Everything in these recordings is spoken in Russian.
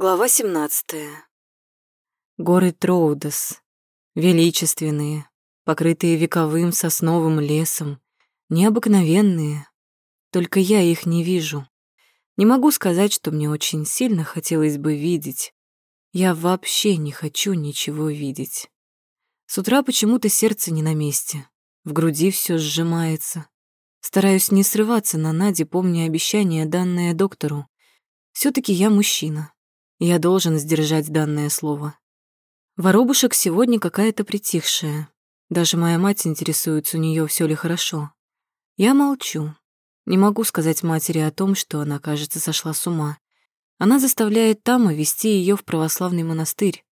Глава 17. Горы Троудес. Величественные, покрытые вековым сосновым лесом, необыкновенные. Только я их не вижу. Не могу сказать, что мне очень сильно хотелось бы видеть. Я вообще не хочу ничего видеть. С утра почему-то сердце не на месте. В груди все сжимается. Стараюсь не срываться на Наде, помня обещание, данное доктору. все таки я мужчина. Я должен сдержать данное слово. Воробушек сегодня какая-то притихшая. Даже моя мать интересуется, у нее все ли хорошо. Я молчу. Не могу сказать матери о том, что она, кажется, сошла с ума. Она заставляет Тама вести ее в православный монастырь.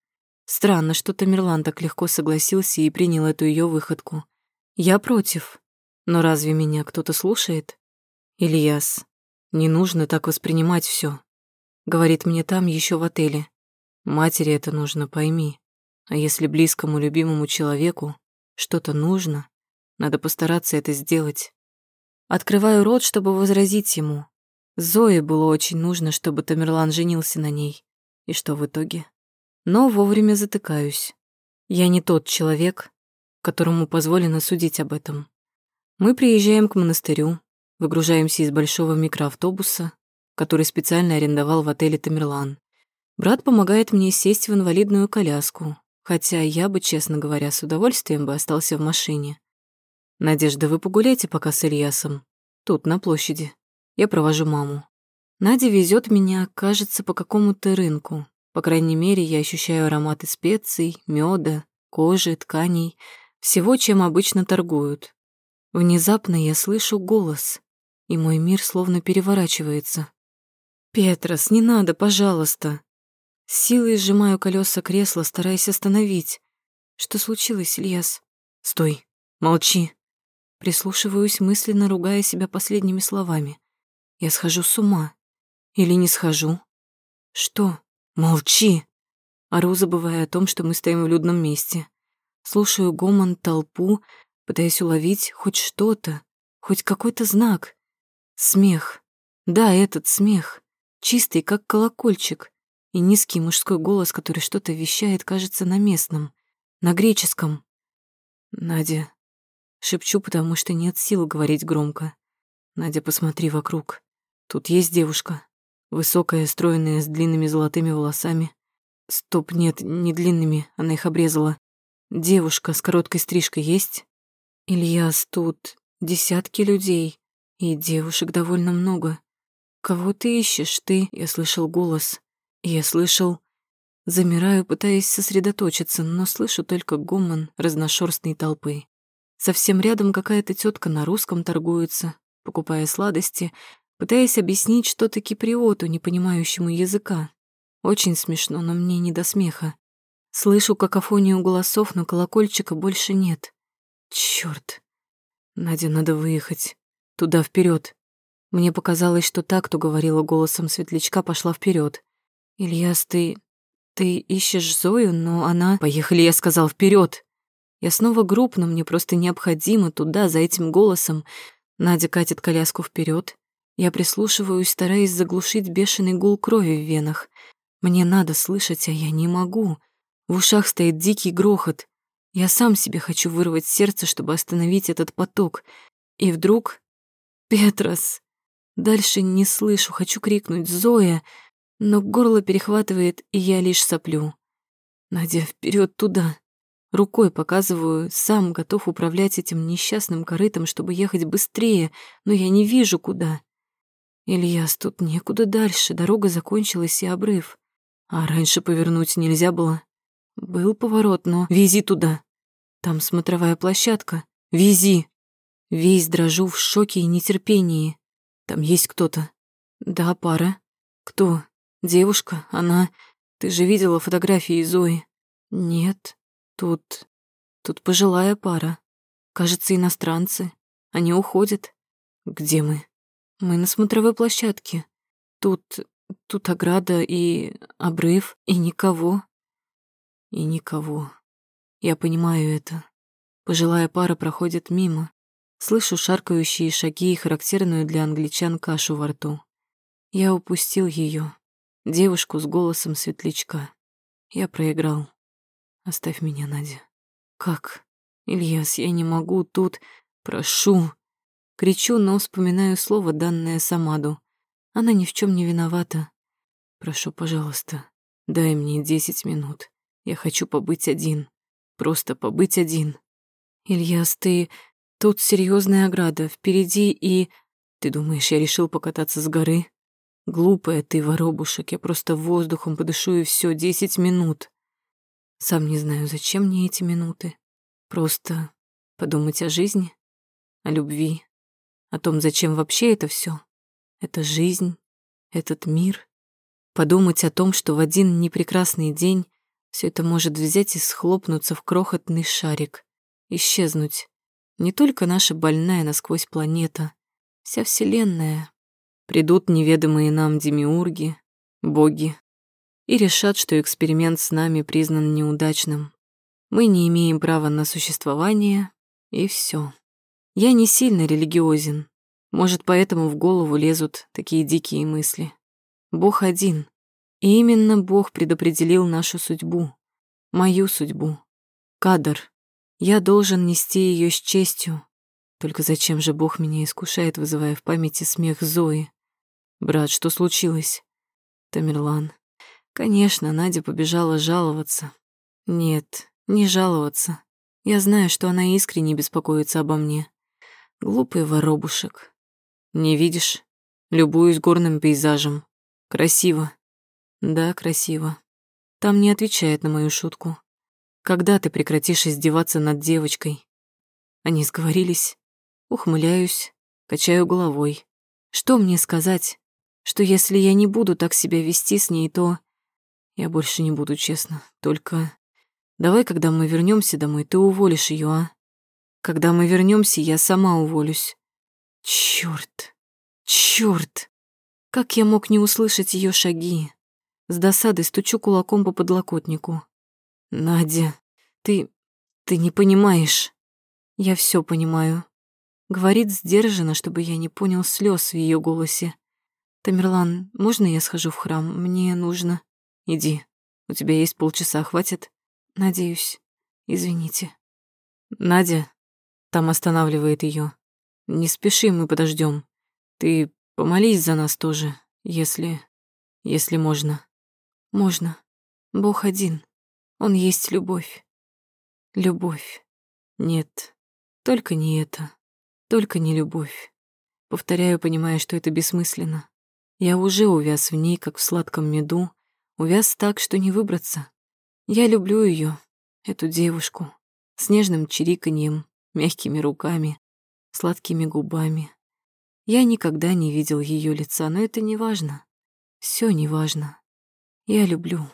Странно, что Тамерлан так легко согласился и принял эту ее выходку. Я против. Но разве меня кто-то слушает? Ильяс, не нужно так воспринимать все. Говорит мне там еще в отеле. Матери это нужно, пойми. А если близкому любимому человеку что-то нужно, надо постараться это сделать. Открываю рот, чтобы возразить ему. Зое было очень нужно, чтобы Тамерлан женился на ней. И что в итоге? Но вовремя затыкаюсь. Я не тот человек, которому позволено судить об этом. Мы приезжаем к монастырю, выгружаемся из большого микроавтобуса, который специально арендовал в отеле «Тамерлан». Брат помогает мне сесть в инвалидную коляску, хотя я бы, честно говоря, с удовольствием бы остался в машине. «Надежда, вы погуляйте пока с Ильясом. Тут, на площади. Я провожу маму». Надя везет меня, кажется, по какому-то рынку. По крайней мере, я ощущаю ароматы специй, меда, кожи, тканей, всего, чем обычно торгуют. Внезапно я слышу голос, и мой мир словно переворачивается. «Петрос, не надо, пожалуйста!» Силой сжимаю колеса кресла, стараясь остановить. «Что случилось, Ильяс?» «Стой! Молчи!» Прислушиваюсь, мысленно ругая себя последними словами. «Я схожу с ума. Или не схожу?» «Что? Молчи!» Ору, забывая о том, что мы стоим в людном месте. Слушаю гомон, толпу, пытаясь уловить хоть что-то, хоть какой-то знак. Смех. Да, этот смех чистый, как колокольчик, и низкий мужской голос, который что-то вещает, кажется, на местном, на греческом. «Надя», — шепчу, потому что нет сил говорить громко. «Надя, посмотри вокруг. Тут есть девушка. Высокая, стройная, с длинными золотыми волосами. Стоп, нет, не длинными, она их обрезала. Девушка с короткой стрижкой есть? Ильяс, тут десятки людей, и девушек довольно много. «Кого ты ищешь, ты?» Я слышал голос. Я слышал... Замираю, пытаясь сосредоточиться, но слышу только гомон разношерстной толпы. Совсем рядом какая-то тетка на русском торгуется, покупая сладости, пытаясь объяснить что-то киприоту, не понимающему языка. Очень смешно, но мне не до смеха. Слышу какофонию голосов, но колокольчика больше нет. Чёрт. Надя, надо выехать. Туда, вперед. Мне показалось, что та, кто говорила голосом светлячка, пошла вперед. «Ильяс, ты... ты ищешь Зою, но она...» «Поехали», я сказал, вперед. Я снова груб, но мне просто необходимо туда, за этим голосом. Надя катит коляску вперед. Я прислушиваюсь, стараясь заглушить бешеный гул крови в венах. Мне надо слышать, а я не могу. В ушах стоит дикий грохот. Я сам себе хочу вырвать сердце, чтобы остановить этот поток. И вдруг... Петрос! Дальше не слышу, хочу крикнуть «Зоя!», но горло перехватывает, и я лишь соплю. Надя, вперед туда. Рукой показываю, сам готов управлять этим несчастным корытом, чтобы ехать быстрее, но я не вижу, куда. Ильяс, тут некуда дальше, дорога закончилась и обрыв. А раньше повернуть нельзя было. Был поворот, но вези туда. Там смотровая площадка. Вези. Весь дрожу в шоке и нетерпении. Там есть кто-то. Да, пара. Кто? Девушка? Она... Ты же видела фотографии Зои? Нет. Тут... Тут пожилая пара. Кажется, иностранцы. Они уходят. Где мы? Мы на смотровой площадке. Тут... Тут ограда и обрыв, и никого. И никого. Я понимаю это. Пожилая пара проходит мимо. Слышу шаркающие шаги и характерную для англичан кашу во рту. Я упустил ее. девушку с голосом светлячка. Я проиграл. Оставь меня, Надя. Как? Ильяс, я не могу тут. Прошу. Кричу, но вспоминаю слово, данное Самаду. Она ни в чем не виновата. Прошу, пожалуйста, дай мне десять минут. Я хочу побыть один. Просто побыть один. Ильяс, ты... Тут серьезная ограда. Впереди и... Ты думаешь, я решил покататься с горы? Глупая ты, воробушек. Я просто воздухом подышу и все десять минут. Сам не знаю, зачем мне эти минуты. Просто подумать о жизни, о любви, о том, зачем вообще это все. Это жизнь, этот мир. Подумать о том, что в один непрекрасный день все это может взять и схлопнуться в крохотный шарик, исчезнуть. Не только наша больная насквозь планета, вся Вселенная. Придут неведомые нам демиурги, боги, и решат, что эксперимент с нами признан неудачным. Мы не имеем права на существование, и все. Я не сильно религиозен. Может, поэтому в голову лезут такие дикие мысли. Бог один. И именно Бог предопределил нашу судьбу. Мою судьбу. Кадр. Я должен нести ее с честью. Только зачем же Бог меня искушает, вызывая в памяти смех Зои? Брат, что случилось? Тамерлан. Конечно, Надя побежала жаловаться. Нет, не жаловаться. Я знаю, что она искренне беспокоится обо мне. Глупый воробушек. Не видишь? Любуюсь горным пейзажем. Красиво. Да, красиво. Там не отвечает на мою шутку. Когда ты прекратишь издеваться над девочкой? Они сговорились. Ухмыляюсь, качаю головой. Что мне сказать? Что если я не буду так себя вести с ней, то... Я больше не буду, честно. Только давай, когда мы вернемся домой, ты уволишь ее, а? Когда мы вернемся, я сама уволюсь. Черт, черт! Как я мог не услышать ее шаги? С досадой стучу кулаком по подлокотнику. Надя, ты... ты не понимаешь. Я все понимаю. Говорит сдержанно, чтобы я не понял слез в ее голосе. Тамерлан, можно я схожу в храм? Мне нужно. Иди. У тебя есть полчаса, хватит? Надеюсь. Извините. Надя, там останавливает ее. Не спеши, мы подождем. Ты помолись за нас тоже, если... если можно. Можно. Бог один. Он есть любовь. Любовь. Нет, только не это. Только не любовь. Повторяю, понимая, что это бессмысленно. Я уже увяз в ней, как в сладком меду, увяз так, что не выбраться. Я люблю ее, эту девушку, с нежным чириканьем, мягкими руками, сладкими губами. Я никогда не видел ее лица, но это не важно. Все не важно. Я люблю.